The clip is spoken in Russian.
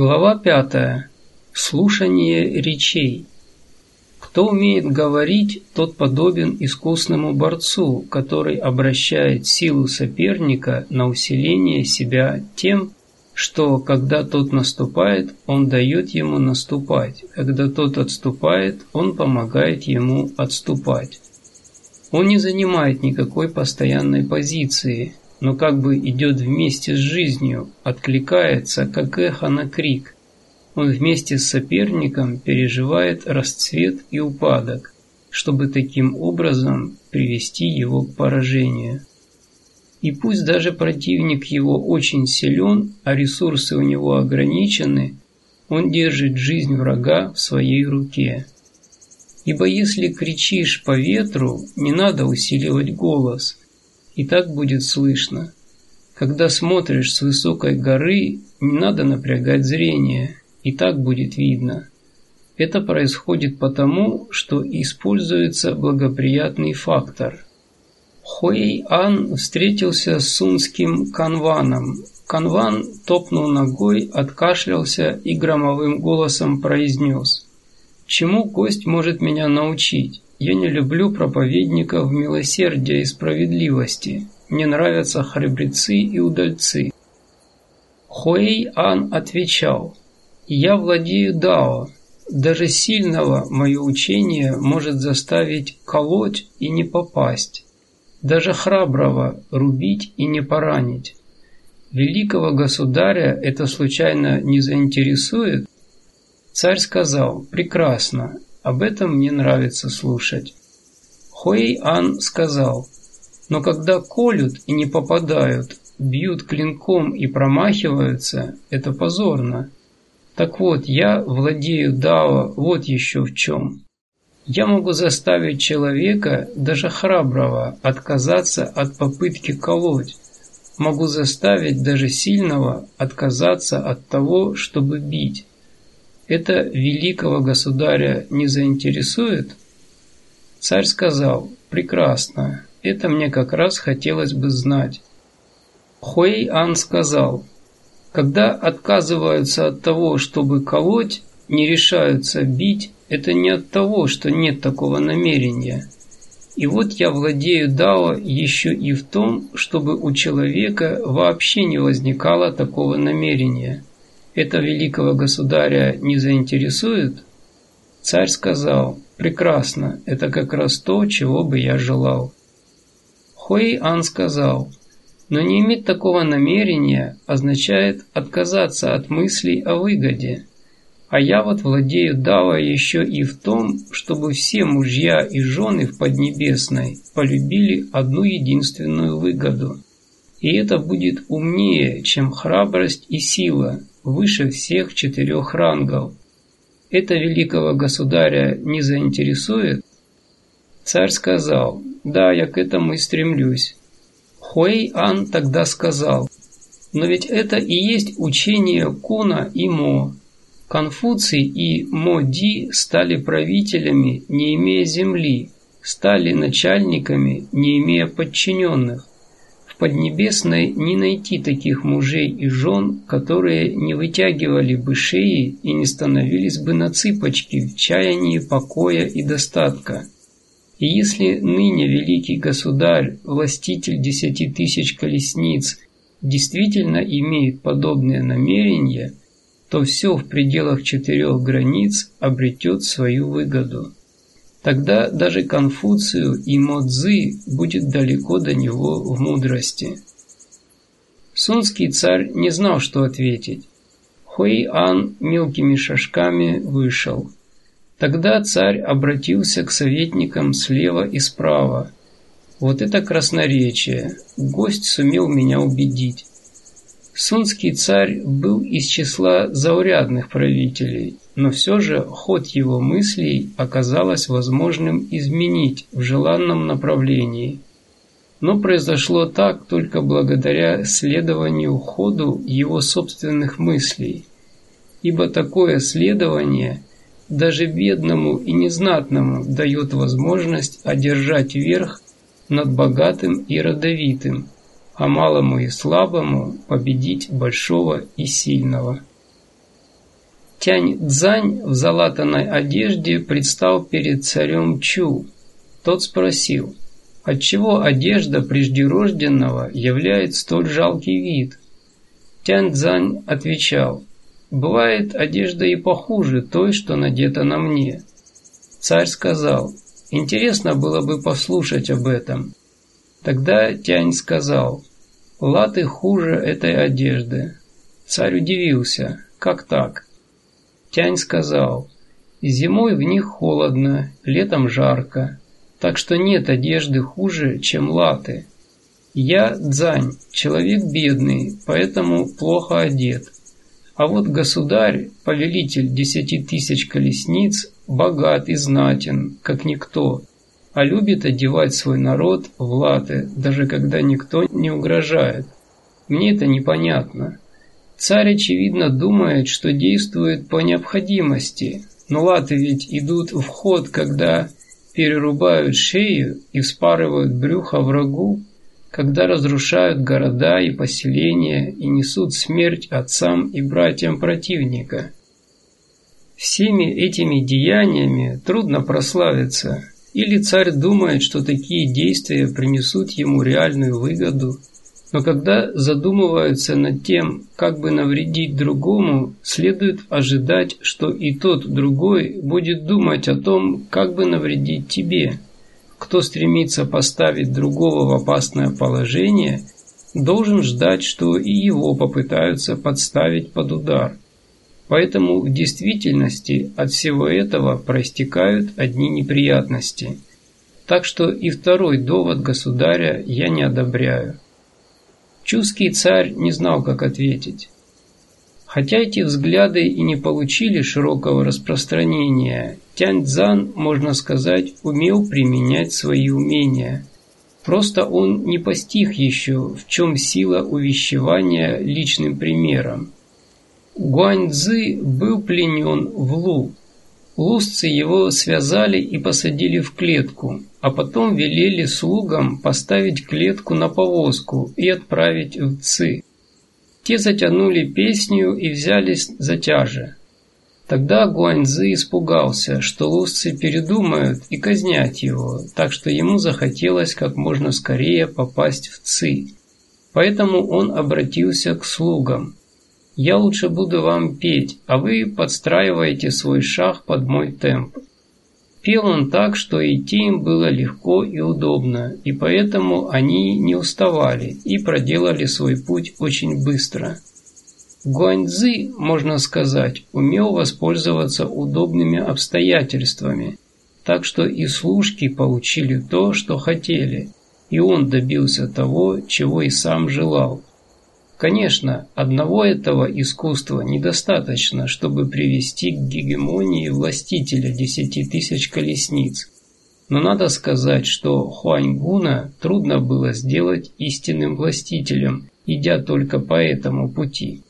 Глава пятая. Слушание речей. Кто умеет говорить, тот подобен искусному борцу, который обращает силу соперника на усиление себя тем, что, когда тот наступает, он дает ему наступать, когда тот отступает, он помогает ему отступать. Он не занимает никакой постоянной позиции, но как бы идет вместе с жизнью, откликается, как эхо на крик. Он вместе с соперником переживает расцвет и упадок, чтобы таким образом привести его к поражению. И пусть даже противник его очень силен, а ресурсы у него ограничены, он держит жизнь врага в своей руке. Ибо если кричишь по ветру, не надо усиливать голос – и так будет слышно. Когда смотришь с высокой горы, не надо напрягать зрение, и так будет видно. Это происходит потому, что используется благоприятный фактор. Хуэй Ан встретился с сунским канваном. Канван топнул ногой, откашлялся и громовым голосом произнес. «Чему кость может меня научить? Я не люблю проповедников милосердия и справедливости. Мне нравятся храбрецы и удальцы. Хуэй Ан отвечал, «Я владею Дао. Даже сильного мое учение может заставить колоть и не попасть. Даже храброго рубить и не поранить. Великого государя это случайно не заинтересует?» Царь сказал, «Прекрасно, об этом мне нравится слушать. Хуэй Ан сказал, но когда колют и не попадают, бьют клинком и промахиваются, это позорно. Так вот, я владею Дао вот еще в чем. Я могу заставить человека, даже храброго, отказаться от попытки колоть. Могу заставить даже сильного отказаться от того, чтобы бить. Это великого государя не заинтересует? Царь сказал, прекрасно, это мне как раз хотелось бы знать. Хуэй Ан сказал, когда отказываются от того, чтобы колоть, не решаются бить, это не от того, что нет такого намерения. И вот я владею Дао еще и в том, чтобы у человека вообще не возникало такого намерения это великого государя не заинтересует? Царь сказал, прекрасно, это как раз то, чего бы я желал. Хуэй Ан сказал, но не иметь такого намерения означает отказаться от мыслей о выгоде. А я вот владею Дао еще и в том, чтобы все мужья и жены в Поднебесной полюбили одну единственную выгоду. И это будет умнее, чем храбрость и сила, выше всех четырех рангов. Это великого государя не заинтересует? Царь сказал, да, я к этому и стремлюсь. Хуэй Ан тогда сказал, но ведь это и есть учение Куна и Мо. Конфуций и Мо Ди стали правителями, не имея земли, стали начальниками, не имея подчиненных. Поднебесной не найти таких мужей и жен, которые не вытягивали бы шеи и не становились бы на цыпочки в чаянии покоя и достатка. И если ныне великий государь, властитель десяти тысяч колесниц, действительно имеет подобные намерения, то все в пределах четырех границ обретет свою выгоду. Тогда даже Конфуцию и Модзы будет далеко до него в мудрости. Сунский царь не знал, что ответить. Хуэй-Ан мелкими шажками вышел. Тогда царь обратился к советникам слева и справа. Вот это красноречие. Гость сумел меня убедить. Сунский царь был из числа заурядных правителей, но все же ход его мыслей оказалось возможным изменить в желанном направлении. Но произошло так только благодаря следованию ходу его собственных мыслей, ибо такое следование даже бедному и незнатному дает возможность одержать верх над богатым и родовитым – а малому и слабому победить большого и сильного. Тянь Цзань в залатанной одежде предстал перед царем Чу. Тот спросил, отчего одежда преждерожденного являет столь жалкий вид? Тянь Цзань отвечал, бывает одежда и похуже той, что надета на мне. Царь сказал, интересно было бы послушать об этом. Тогда Тянь сказал, латы хуже этой одежды. Царь удивился, как так? Тянь сказал, «Зимой в них холодно, летом жарко, так что нет одежды хуже, чем латы. Я Дзань, человек бедный, поэтому плохо одет. А вот государь, повелитель десяти тысяч колесниц, богат и знатен, как никто, а любит одевать свой народ в латы, даже когда никто не угрожает. Мне это непонятно. Царь, очевидно, думает, что действует по необходимости, но латы ведь идут в ход, когда перерубают шею и вспарывают брюхо врагу, когда разрушают города и поселения и несут смерть отцам и братьям противника. Всеми этими деяниями трудно прославиться, или царь думает, что такие действия принесут ему реальную выгоду, но когда задумываются над тем, как бы навредить другому, следует ожидать, что и тот другой будет думать о том, как бы навредить тебе. Кто стремится поставить другого в опасное положение, должен ждать, что и его попытаются подставить под удар. Поэтому в действительности от всего этого проистекают одни неприятности. Так что и второй довод государя я не одобряю. Чуский царь не знал, как ответить. Хотя эти взгляды и не получили широкого распространения, Тянь-Цзан, можно сказать, умел применять свои умения. Просто он не постиг еще, в чем сила увещевания личным примером. Гуань-Цзы был пленен в Лу, Лузцы его связали и посадили в клетку, а потом велели слугам поставить клетку на повозку и отправить в Ци. Те затянули песню и взялись за тяже. Тогда Гуаньзы испугался, что лузцы передумают и казнят его, так что ему захотелось как можно скорее попасть в Ци. Поэтому он обратился к слугам. Я лучше буду вам петь, а вы подстраиваете свой шаг под мой темп. Пел он так, что идти им было легко и удобно, и поэтому они не уставали и проделали свой путь очень быстро. Гуаньцзы, можно сказать, умел воспользоваться удобными обстоятельствами, так что и служки получили то, что хотели, и он добился того, чего и сам желал. Конечно, одного этого искусства недостаточно, чтобы привести к гегемонии властителя десяти тысяч колесниц. Но надо сказать, что Хуаньгуна трудно было сделать истинным властителем, идя только по этому пути.